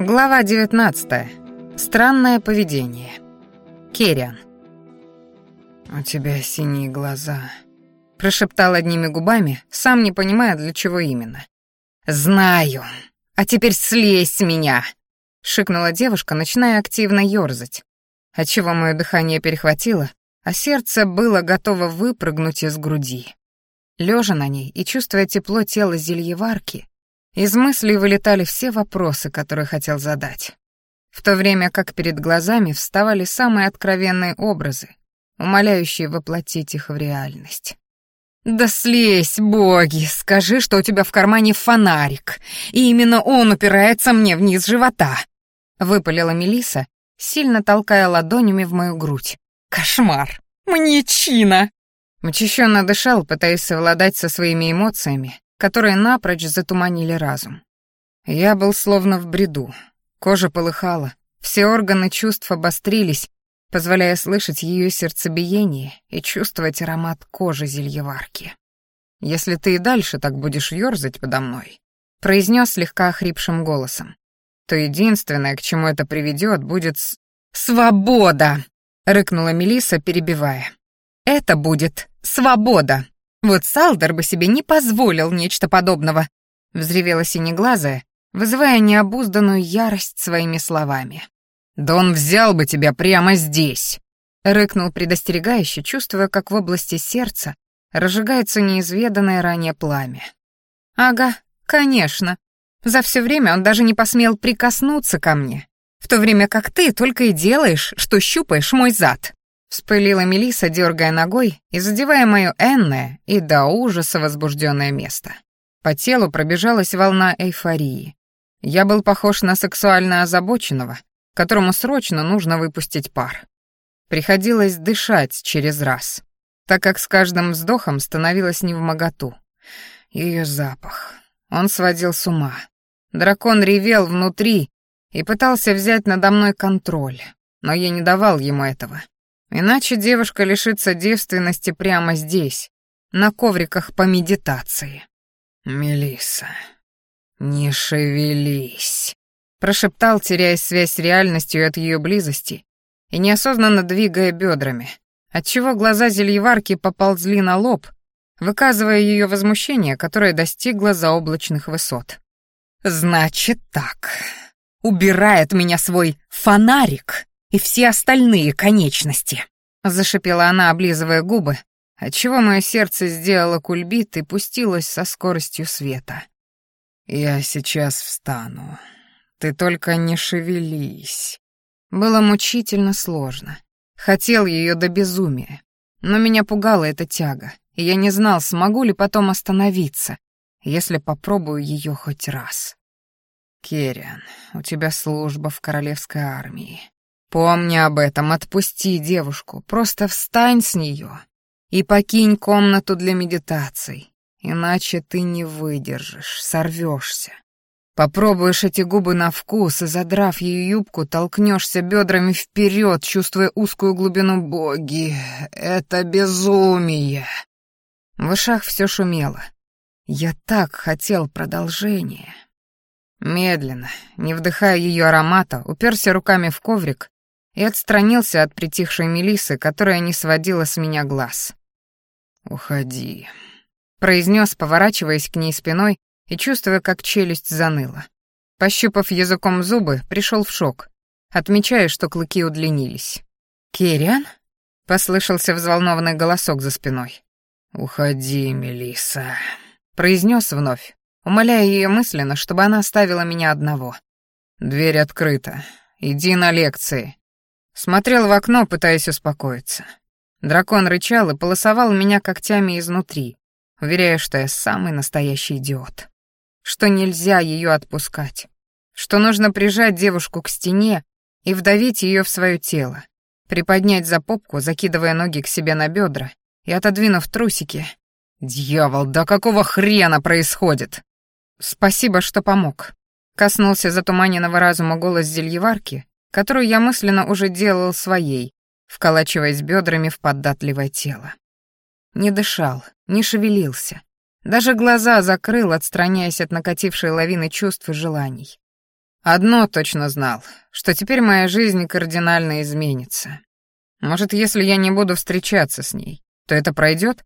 Глава 19. Странное поведение. Керриан. «У тебя синие глаза», — прошептал одними губами, сам не понимая, для чего именно. «Знаю. А теперь слезь с меня!» — шикнула девушка, начиная активно ёрзать, отчего моё дыхание перехватило, а сердце было готово выпрыгнуть из груди. Лежа на ней и чувствуя тепло тела зельеварки, из мыслей вылетали все вопросы, которые хотел задать. В то время как перед глазами вставали самые откровенные образы, умоляющие воплотить их в реальность. «Да слезь, боги, скажи, что у тебя в кармане фонарик, и именно он упирается мне вниз живота!» — выпалила Мелиса, сильно толкая ладонями в мою грудь. «Кошмар! Мне чина!» Мчащенно дышал, пытаясь совладать со своими эмоциями, которые напрочь затуманили разум. Я был словно в бреду. Кожа полыхала, все органы чувств обострились, позволяя слышать ее сердцебиение и чувствовать аромат кожи зельеварки. «Если ты и дальше так будешь ёрзать подо мной», — произнес слегка охрипшим голосом, «то единственное, к чему это приведет, будет с... «Свобода!» — рыкнула Мелиса, перебивая. «Это будет свобода!» Вот Салдер бы себе не позволил нечто подобного!» — взревела синеглазая, вызывая необузданную ярость своими словами. «Да он взял бы тебя прямо здесь!» — рыкнул предостерегающе, чувствуя, как в области сердца разжигается неизведанное ранее пламя. «Ага, конечно. За все время он даже не посмел прикоснуться ко мне, в то время как ты только и делаешь, что щупаешь мой зад». Вспылила Мелиса, дергая ногой и задевая мою энное и до ужаса возбужденное место. По телу пробежалась волна эйфории. Я был похож на сексуально озабоченного, которому срочно нужно выпустить пар. Приходилось дышать через раз, так как с каждым вздохом становилось невмоготу. Ее запах. Он сводил с ума. Дракон ревел внутри и пытался взять надо мной контроль, но я не давал ему этого. Иначе девушка лишится девственности прямо здесь, на ковриках по медитации. Мелиса, не шевелись, прошептал, теряя связь с реальностью от ее близости и неосознанно двигая бедрами, отчего глаза зельеварки поползли на лоб, выказывая ее возмущение, которое достигло заоблачных высот. «Значит так. Убирает меня свой фонарик!» и все остальные конечности!» — зашипела она, облизывая губы, отчего мое сердце сделало кульбит и пустилось со скоростью света. «Я сейчас встану. Ты только не шевелись». Было мучительно сложно. Хотел ее до безумия. Но меня пугала эта тяга, и я не знал, смогу ли потом остановиться, если попробую ее хоть раз. «Керриан, у тебя служба в королевской армии. Помни об этом, отпусти девушку, просто встань с нее и покинь комнату для медитаций, иначе ты не выдержишь, сорвешься. Попробуешь эти губы на вкус и, задрав ее юбку, толкнешься бедрами вперед, чувствуя узкую глубину боги. Это безумие. В ушах все шумело. Я так хотел продолжения. Медленно, не вдыхая ее аромата, уперся руками в коврик и отстранился от притихшей Мелисы, которая не сводила с меня глаз. «Уходи», — произнес, поворачиваясь к ней спиной и чувствуя, как челюсть заныла. Пощупав языком зубы, пришел в шок, отмечая, что клыки удлинились. «Кириан?» — послышался взволнованный голосок за спиной. «Уходи, Мелиса», — произнес вновь, умоляя ее мысленно, чтобы она оставила меня одного. «Дверь открыта. Иди на лекции. Смотрел в окно, пытаясь успокоиться. Дракон рычал и полосовал меня когтями изнутри, уверяя, что я самый настоящий идиот. Что нельзя ее отпускать. Что нужно прижать девушку к стене и вдавить ее в свое тело. Приподнять за попку, закидывая ноги к себе на бедра и отодвинув трусики. «Дьявол, да какого хрена происходит?» «Спасибо, что помог», — коснулся затуманенного разума голос зельеварки, которую я мысленно уже делал своей, вколачиваясь бедрами в податливое тело. Не дышал, не шевелился. Даже глаза закрыл, отстраняясь от накатившей лавины чувств и желаний. Одно точно знал, что теперь моя жизнь кардинально изменится. Может, если я не буду встречаться с ней, то это пройдет?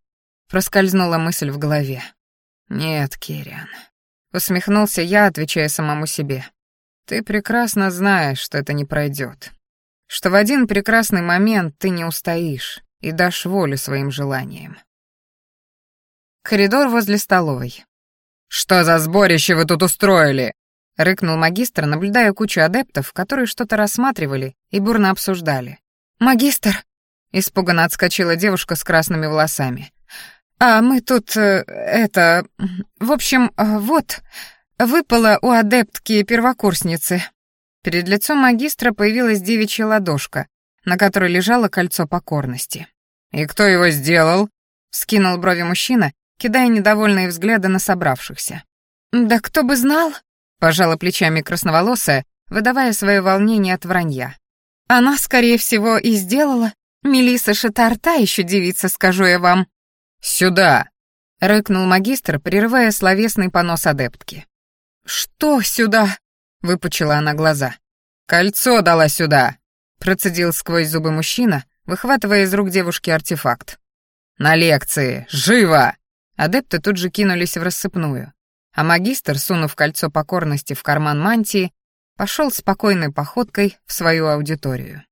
Проскользнула мысль в голове. Нет, Кириан. Усмехнулся я, отвечая самому себе. Ты прекрасно знаешь, что это не пройдет. Что в один прекрасный момент ты не устоишь и дашь волю своим желаниям. Коридор возле столовой. «Что за сборище вы тут устроили?» — рыкнул магистр, наблюдая кучу адептов, которые что-то рассматривали и бурно обсуждали. «Магистр!» — испуганно отскочила девушка с красными волосами. «А мы тут... Э, это... в общем, э, вот...» выпала у адептки первокурсницы. Перед лицом магистра появилась девичья ладошка, на которой лежало кольцо покорности. «И кто его сделал?» — скинул брови мужчина, кидая недовольные взгляды на собравшихся. «Да кто бы знал?» — пожала плечами красноволосая, выдавая свое волнение от вранья. «Она, скорее всего, и сделала. Мелисса Шатарта еще девица, скажу я вам». «Сюда!» — рыкнул магистр, прерывая словесный понос адептки. «Что сюда?» — выпучила она глаза. «Кольцо дала сюда!» — процедил сквозь зубы мужчина, выхватывая из рук девушки артефакт. «На лекции! Живо!» Адепты тут же кинулись в рассыпную, а магистр, сунув кольцо покорности в карман мантии, пошел спокойной походкой в свою аудиторию.